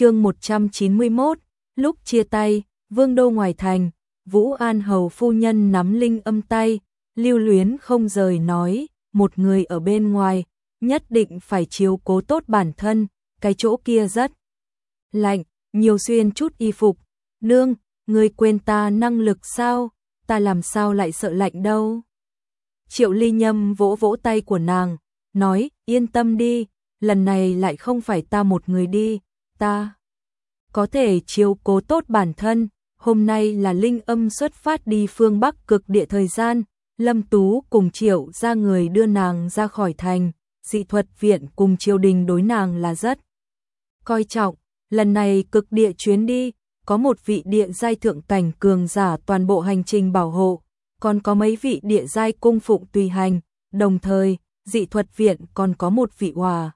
chương 191, lúc chia tay, vương đô ngoài thành, Vũ An Hầu phu nhân nắm linh âm tay, lưu luyến không rời nói, một người ở bên ngoài, nhất định phải chiếu cố tốt bản thân, cái chỗ kia rất lạnh, nhiều xuyên chút y phục, nương, người quên ta năng lực sao, ta làm sao lại sợ lạnh đâu. Triệu ly nhâm vỗ vỗ tay của nàng, nói, yên tâm đi, lần này lại không phải ta một người đi, ta có thể chiếu cố tốt bản thân, hôm nay là linh âm xuất phát đi phương Bắc cực địa thời gian, Lâm Tú cùng Triệu ra người đưa nàng ra khỏi thành, dị thuật viện cùng triều đình đối nàng là rất coi trọng, lần này cực địa chuyến đi, có một vị địa giai thượng cảnh cường giả toàn bộ hành trình bảo hộ, còn có mấy vị địa giai cung phụng tùy hành, đồng thời, dị thuật viện còn có một vị hòa.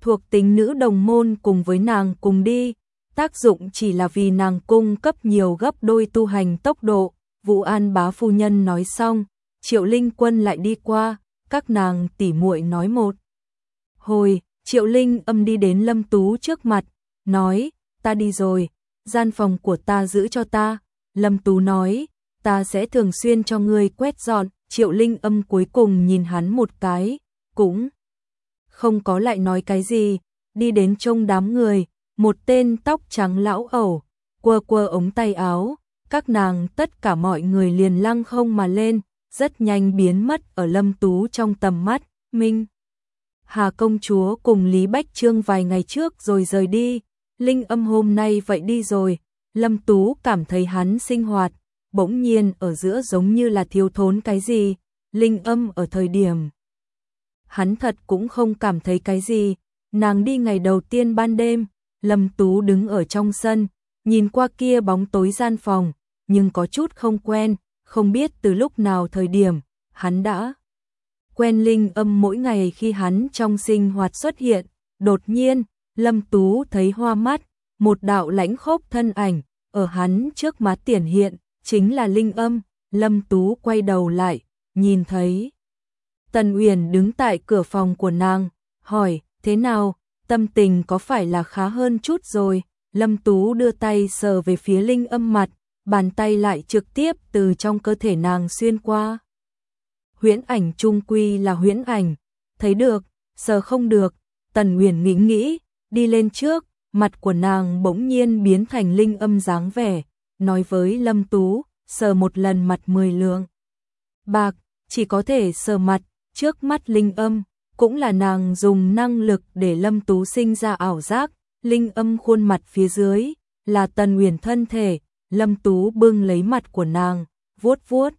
Thuộc tính nữ đồng môn cùng với nàng cùng đi, tác dụng chỉ là vì nàng cung cấp nhiều gấp đôi tu hành tốc độ. Vũ An bá phu nhân nói xong, Triệu Linh Quân lại đi qua, các nàng tỉ muội nói một. Hồi, Triệu Linh âm đi đến Lâm Tú trước mặt, nói, ta đi rồi, gian phòng của ta giữ cho ta. Lâm Tú nói, ta sẽ thường xuyên cho ngươi quét dọn, Triệu Linh âm cuối cùng nhìn hắn một cái, cũng không có lại nói cái gì, đi đến trông đám người, một tên tóc trắng lão ẩu, quơ quơ ống tay áo, các nàng tất cả mọi người liền lăng không mà lên, rất nhanh biến mất ở Lâm Tú trong tầm mắt, Minh. Hà công chúa cùng Lý Bách Trương vài ngày trước rồi rời đi, Linh âm hôm nay vậy đi rồi, Lâm Tú cảm thấy hắn sinh hoạt, bỗng nhiên ở giữa giống như là thiếu thốn cái gì, Linh âm ở thời điểm. Hắn thật cũng không cảm thấy cái gì, nàng đi ngày đầu tiên ban đêm, Lâm Tú đứng ở trong sân, nhìn qua kia bóng tối gian phòng, nhưng có chút không quen, không biết từ lúc nào thời điểm, hắn đã quen linh âm mỗi ngày khi hắn trong sinh hoạt xuất hiện, đột nhiên, Lâm Tú thấy hoa mắt, một đạo lãnh khốc thân ảnh, ở hắn trước mắt tiền hiện, chính là linh âm, Lâm Tú quay đầu lại, nhìn thấy. Tần Uyển đứng tại cửa phòng của nàng, hỏi, thế nào, tâm tình có phải là khá hơn chút rồi, Lâm Tú đưa tay sờ về phía linh âm mặt, bàn tay lại trực tiếp từ trong cơ thể nàng xuyên qua. Huyễn ảnh trung quy là huyễn ảnh, thấy được, sờ không được, Tần Uyển nghĩ nghĩ, đi lên trước, mặt của nàng bỗng nhiên biến thành linh âm dáng vẻ, nói với Lâm Tú, sờ một lần mặt mười lượng. Bạc, chỉ có thể sờ mặt, trước mắt linh âm, cũng là nàng dùng năng lực để Lâm Tú sinh ra ảo giác, linh âm khuôn mặt phía dưới, là tần uyển thân thể, Lâm Tú bưng lấy mặt của nàng, vuốt vuốt,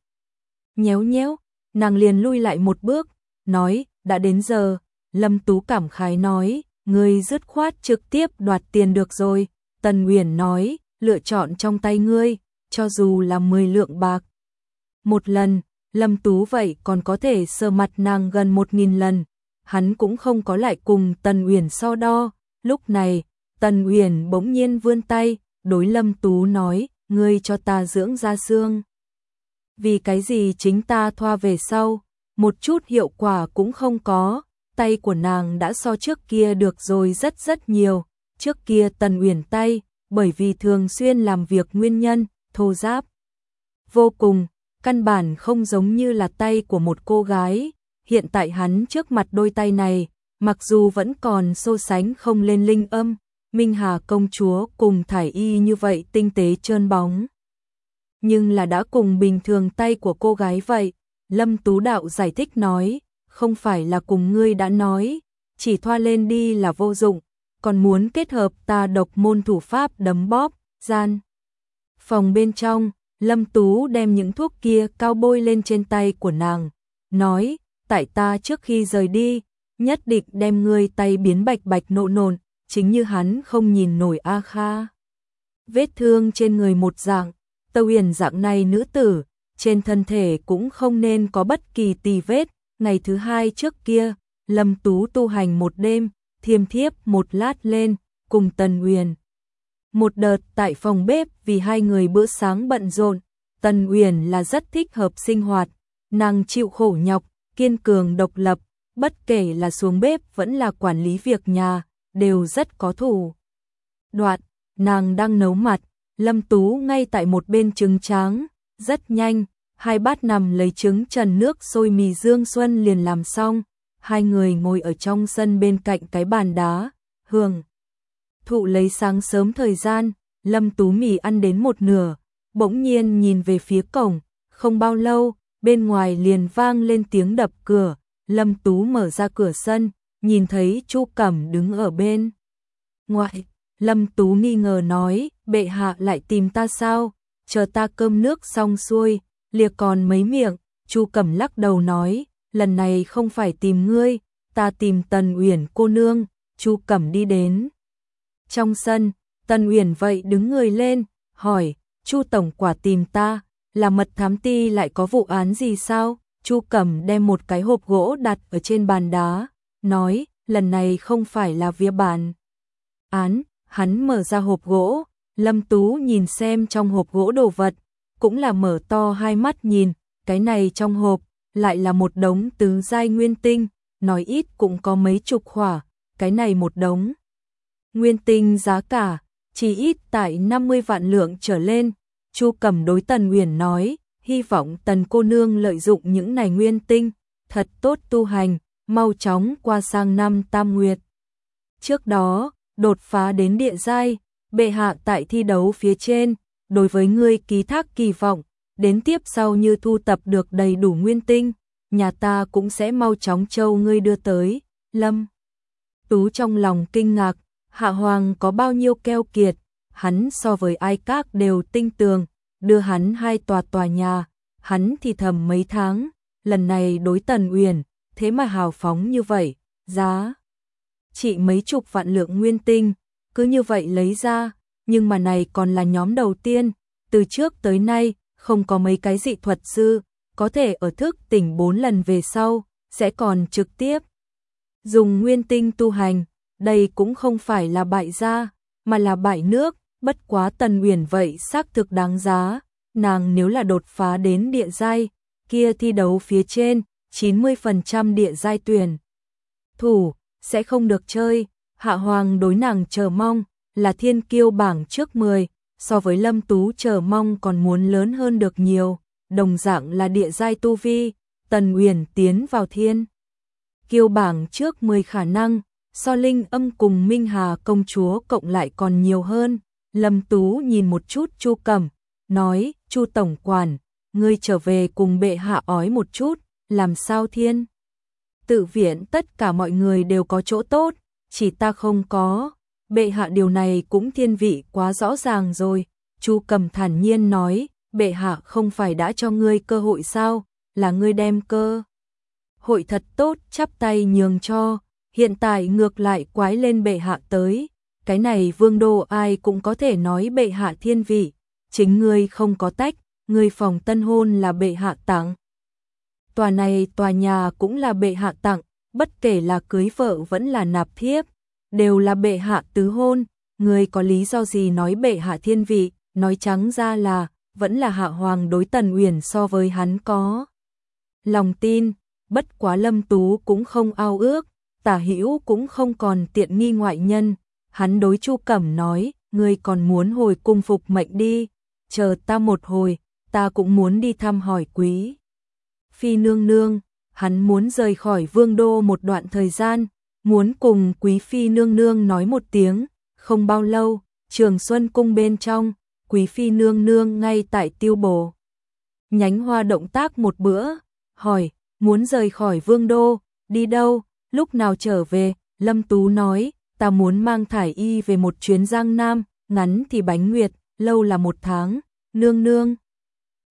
nhéo nhéo, nàng liền lui lại một bước, nói, đã đến giờ, Lâm Tú cảm khái nói, ngươi dứt khoát trực tiếp đoạt tiền được rồi, Tần uyển nói, lựa chọn trong tay ngươi, cho dù là 10 lượng bạc. Một lần, Lâm Tú vậy còn có thể sờ mặt nàng gần một nghìn lần, hắn cũng không có lại cùng Tần Uyển so đo. Lúc này, Tần Uyển bỗng nhiên vươn tay, đối Lâm Tú nói, ngươi cho ta dưỡng ra xương. Vì cái gì chính ta thoa về sau, một chút hiệu quả cũng không có, tay của nàng đã so trước kia được rồi rất rất nhiều, trước kia Tần Uyển tay, bởi vì thường xuyên làm việc nguyên nhân, thô giáp. Vô cùng, căn bản không giống như là tay của một cô gái, hiện tại hắn trước mặt đôi tay này, mặc dù vẫn còn so sánh không lên linh âm, Minh Hà công chúa cùng thải y như vậy tinh tế trơn bóng. Nhưng là đã cùng bình thường tay của cô gái vậy, Lâm Tú Đạo giải thích nói, không phải là cùng ngươi đã nói, chỉ thoa lên đi là vô dụng, còn muốn kết hợp ta độc môn thủ pháp đấm bóp, gian. Phòng bên trong, Lâm Tú đem những thuốc kia cao bôi lên trên tay của nàng, nói, tại ta trước khi rời đi, nhất định đem ngươi tay biến bạch bạch nộ nồn, chính như hắn không nhìn nổi A Kha. Vết thương trên người một dạng, tâu huyền dạng này nữ tử, trên thân thể cũng không nên có bất kỳ tì vết, ngày thứ hai trước kia, Lâm Tú tu hành một đêm, thiêm thiếp một lát lên, cùng Tần Uyển. Một đợt tại phòng bếp vì hai người bữa sáng bận rộn, Tần Uyển là rất thích hợp sinh hoạt, nàng chịu khổ nhọc, kiên cường độc lập, bất kể là xuống bếp vẫn là quản lý việc nhà, đều rất có thủ. đoạn, nàng đang nấu mặt, Lâm Tú ngay tại một bên trứng tráng, rất nhanh, hai bát nằm lấy trứng trần nước sôi mì dương xuân liền làm xong, hai người ngồi ở trong sân bên cạnh cái bàn đá, hương. Thụ lấy sáng sớm thời gian, Lâm Tú mì ăn đến một nửa, bỗng nhiên nhìn về phía cổng, không bao lâu, bên ngoài liền vang lên tiếng đập cửa, Lâm Tú mở ra cửa sân, nhìn thấy Chu Cẩm đứng ở bên. Ngoại, Lâm Tú nghi ngờ nói, bệ hạ lại tìm ta sao, chờ ta cơm nước xong xuôi, liệt còn mấy miệng, Chu Cẩm lắc đầu nói, lần này không phải tìm ngươi, ta tìm Tần Uyển cô nương, Chu Cẩm đi đến. Trong sân, Tần Uyển vậy đứng người lên, hỏi, Chu tổng quả tìm ta, là mật thám ti lại có vụ án gì sao? Chu Cẩm đem một cái hộp gỗ đặt ở trên bàn đá, nói, lần này không phải là vía bàn. Án, hắn mở ra hộp gỗ, Lâm Tú nhìn xem trong hộp gỗ đồ vật, cũng là mở to hai mắt nhìn, cái này trong hộp, lại là một đống tứ giai nguyên tinh, nói ít cũng có mấy chục hỏa, cái này một đống. Nguyên tinh giá cả, chỉ ít tại 50 vạn lượng trở lên, Chu Cẩm đối Tần Uyển nói, hy vọng Tần cô nương lợi dụng những này nguyên tinh, thật tốt tu hành, mau chóng qua sang năm Tam Nguyệt. Trước đó, đột phá đến địa giai, bệ hạ tại thi đấu phía trên, đối với ngươi ký thác kỳ vọng, đến tiếp sau như thu tập được đầy đủ nguyên tinh, nhà ta cũng sẽ mau chóng châu ngươi đưa tới, lâm. Tú trong lòng kinh ngạc, hạ hoàng có bao nhiêu keo kiệt, hắn so với ai các đều tinh tường, đưa hắn hai tòa tòa nhà, hắn thì thầm mấy tháng, lần này đối tần uyển, thế mà hào phóng như vậy, giá trị mấy chục vạn lượng nguyên tinh, cứ như vậy lấy ra, nhưng mà này còn là nhóm đầu tiên, từ trước tới nay, không có mấy cái dị thuật sư, có thể ở thức tỉnh bốn lần về sau, sẽ còn trực tiếp. Dùng nguyên tinh tu hành, đây cũng không phải là bại gia, mà là bại nước, bất quá tần uyển vậy xác thực đáng giá, nàng nếu là đột phá đến địa giai, kia thi đấu phía trên, 90% địa giai tuyển. Thủ, sẽ không được chơi, hạ hoàng đối nàng chờ mong, là thiên kiêu bảng trước 10, so với lâm tú chờ mong còn muốn lớn hơn được nhiều, đồng dạng là địa giai tu vi, tần uyển tiến vào thiên. Kiêu bảng trước 10 khả năng, so linh âm cùng Minh Hà công chúa cộng lại còn nhiều hơn, lâm tú nhìn một chút chu cẩm, nói, chu tổng quản, ngươi trở về cùng bệ hạ ói một chút, làm sao thiên? Tự viện tất cả mọi người đều có chỗ tốt, chỉ ta không có. Bệ hạ điều này cũng thiên vị quá rõ ràng rồi. Chu cầm thản nhiên nói, bệ hạ không phải đã cho ngươi cơ hội sao, là ngươi đem cơ. Hội thật tốt chắp tay nhường cho, hiện tại ngược lại quái lên bệ hạ tới. Cái này vương đô ai cũng có thể nói bệ hạ thiên vị, chính ngươi không có tách, ngươi phòng tân hôn là bệ hạ tặng. Tòa này tòa nhà cũng là bệ hạ tặng, bất kể là cưới vợ vẫn là nạp thiếp, đều là bệ hạ tứ hôn, người có lý do gì nói bệ hạ thiên vị, nói trắng ra là, vẫn là hạ hoàng đối tần uyển so với hắn có. Lòng tin, bất quá lâm tú cũng không ao ước, tả hữu cũng không còn tiện nghi ngoại nhân, hắn đối chu cẩm nói, ngươi còn muốn hồi cung phục mệnh đi, chờ ta một hồi, ta cũng muốn đi thăm hỏi quý. Phi nương nương, hắn muốn rời khỏi vương đô một đoạn thời gian, muốn cùng quý phi nương nương nói một tiếng, không bao lâu, trường xuân cung bên trong, quý phi nương nương ngay tại tiêu bồ. Nhánh hoa động tác một bữa, hỏi, muốn rời khỏi vương đô, đi đâu, lúc nào trở về, Lâm Tú nói, ta muốn mang thải y về một chuyến giang nam, ngắn thì bánh nguyệt, lâu là một tháng, nương nương.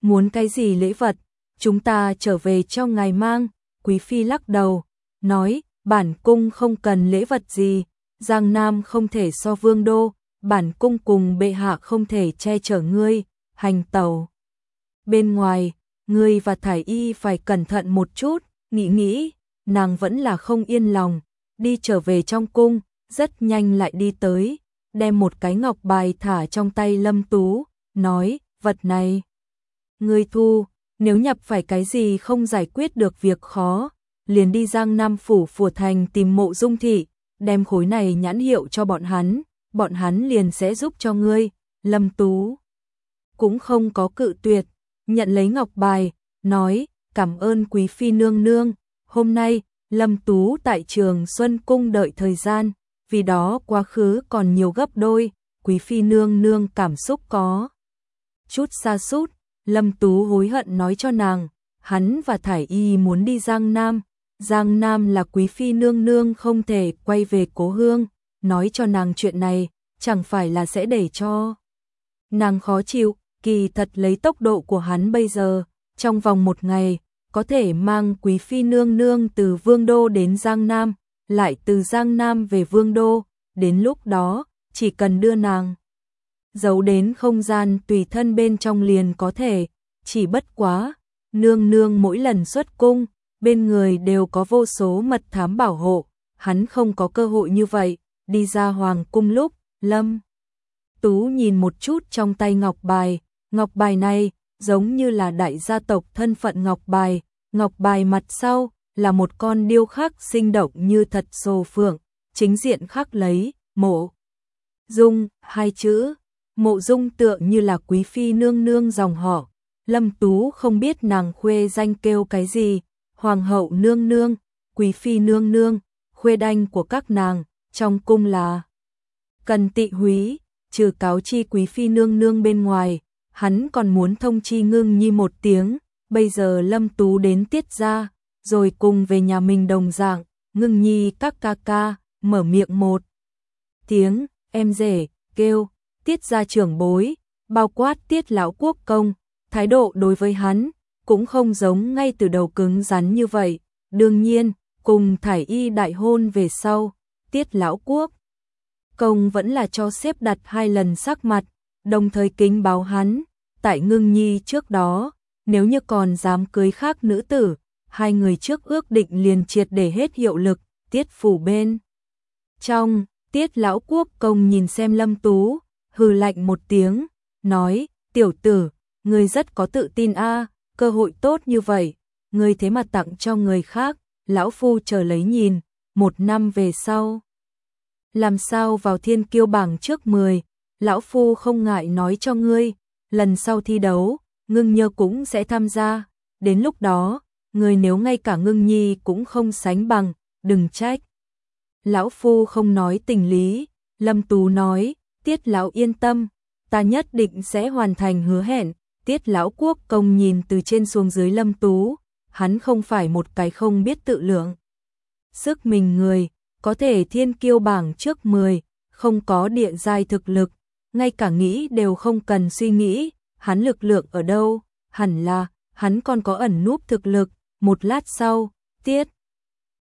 Muốn cái gì lễ vật, chúng ta trở về cho ngài mang, quý phi lắc đầu, nói, bản cung không cần lễ vật gì, Giang Nam không thể so vương đô, bản cung cùng bệ hạ không thể che chở ngươi, hành tàu. Bên ngoài, ngươi và thải y phải cẩn thận một chút, nghĩ nghĩ, nàng vẫn là không yên lòng, đi trở về trong cung, rất nhanh lại đi tới, đem một cái ngọc bài thả trong tay lâm tú, nói, vật này. Ngươi thu, nếu nhập phải cái gì không giải quyết được việc khó, liền đi Giang Nam phủ phùa thành tìm mộ dung thị, đem khối này nhãn hiệu cho bọn hắn, bọn hắn liền sẽ giúp cho ngươi. Lâm Tú cũng không có cự tuyệt, nhận lấy ngọc bài, nói, cảm ơn quý phi nương nương, hôm nay, Lâm Tú tại trường Xuân Cung đợi thời gian, vì đó quá khứ còn nhiều gấp đôi, quý phi nương nương cảm xúc có. Chút xa sút Lâm Tú hối hận nói cho nàng, hắn và Thải Y muốn đi Giang Nam, Giang Nam là quý phi nương nương không thể quay về cố hương, nói cho nàng chuyện này, chẳng phải là sẽ để cho. Nàng khó chịu, kỳ thật lấy tốc độ của hắn bây giờ, trong vòng một ngày, có thể mang quý phi nương nương từ Vương Đô đến Giang Nam, lại từ Giang Nam về Vương Đô, đến lúc đó, chỉ cần đưa nàng giấu đến không gian tùy thân bên trong liền có thể, chỉ bất quá, nương nương mỗi lần xuất cung, bên người đều có vô số mật thám bảo hộ, hắn không có cơ hội như vậy, đi ra hoàng cung lúc, lâm. Tú nhìn một chút trong tay ngọc bài, ngọc bài này giống như là đại gia tộc thân phận ngọc bài, ngọc bài mặt sau là một con điêu khắc sinh động như thật sồ phượng, chính diện khắc lấy, mộ. Dung, hai chữ, mộ dung tựa như là quý phi nương nương dòng họ, lâm tú không biết nàng khuê danh kêu cái gì, hoàng hậu nương nương, quý phi nương nương, khuê đanh của các nàng, trong cung là cần tị húy, trừ cáo chi quý phi nương nương bên ngoài, hắn còn muốn thông chi ngưng nhi một tiếng, bây giờ lâm tú đến tiết ra, rồi cùng về nhà mình đồng dạng, ngưng nhi các ca ca, mở miệng một. Tiếng, em rể, kêu, tiết ra trưởng bối, bao quát tiết lão quốc công, thái độ đối với hắn, cũng không giống ngay từ đầu cứng rắn như vậy, đương nhiên, cùng thải y đại hôn về sau, tiết lão quốc. Công vẫn là cho xếp đặt hai lần sắc mặt, đồng thời kính báo hắn, tại ngưng nhi trước đó, nếu như còn dám cưới khác nữ tử, hai người trước ước định liền triệt để hết hiệu lực, tiết phủ bên. Trong, tiết lão quốc công nhìn xem lâm tú, hừ lạnh một tiếng, nói, tiểu tử, ngươi rất có tự tin a cơ hội tốt như vậy, ngươi thế mà tặng cho người khác, lão phu chờ lấy nhìn, một năm về sau. Làm sao vào thiên kiêu bảng trước 10, lão phu không ngại nói cho ngươi, lần sau thi đấu, ngưng nhơ cũng sẽ tham gia, đến lúc đó, người nếu ngay cả ngưng nhi cũng không sánh bằng, đừng trách. Lão Phu không nói tình lý, Lâm Tú nói, Tiết Lão yên tâm, ta nhất định sẽ hoàn thành hứa hẹn. Tiết Lão Quốc công nhìn từ trên xuống dưới Lâm Tú, hắn không phải một cái không biết tự lượng. Sức mình người, có thể thiên kiêu bảng trước 10, không có địa giai thực lực, ngay cả nghĩ đều không cần suy nghĩ, hắn lực lượng ở đâu, hẳn là, hắn còn có ẩn núp thực lực, một lát sau, tiết.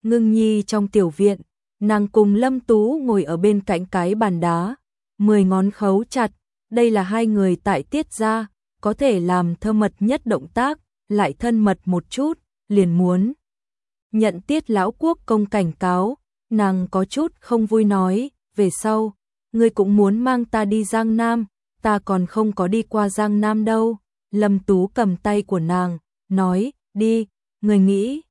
Ngưng nhi trong tiểu viện, nàng cùng Lâm Tú ngồi ở bên cạnh cái bàn đá, mười ngón khấu chặt, đây là hai người tại tiết ra, có thể làm thơ mật nhất động tác, lại thân mật một chút, liền muốn. Nhận tiết lão quốc công cảnh cáo, nàng có chút không vui nói, về sau, ngươi cũng muốn mang ta đi Giang Nam, ta còn không có đi qua Giang Nam đâu. Lâm Tú cầm tay của nàng, nói, đi, người nghĩ.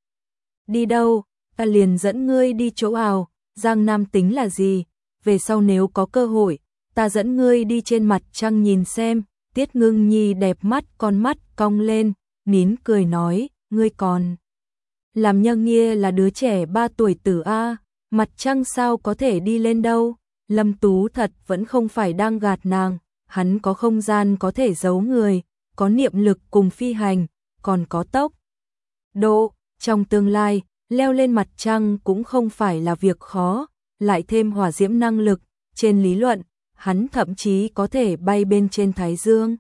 Đi đâu, ta liền dẫn ngươi đi chỗ ào, Giang Nam tính là gì, về sau nếu có cơ hội, ta dẫn ngươi đi trên mặt trăng nhìn xem, tiết ngưng nhi đẹp mắt con mắt cong lên, nín cười nói, ngươi còn. Làm nhân nghĩa là đứa trẻ 3 tuổi tử A, mặt trăng sao có thể đi lên đâu, Lâm Tú thật vẫn không phải đang gạt nàng, hắn có không gian có thể giấu người, có niệm lực cùng phi hành, còn có tốc. Độ, trong tương lai, leo lên mặt trăng cũng không phải là việc khó, lại thêm hỏa diễm năng lực, trên lý luận, hắn thậm chí có thể bay bên trên Thái Dương.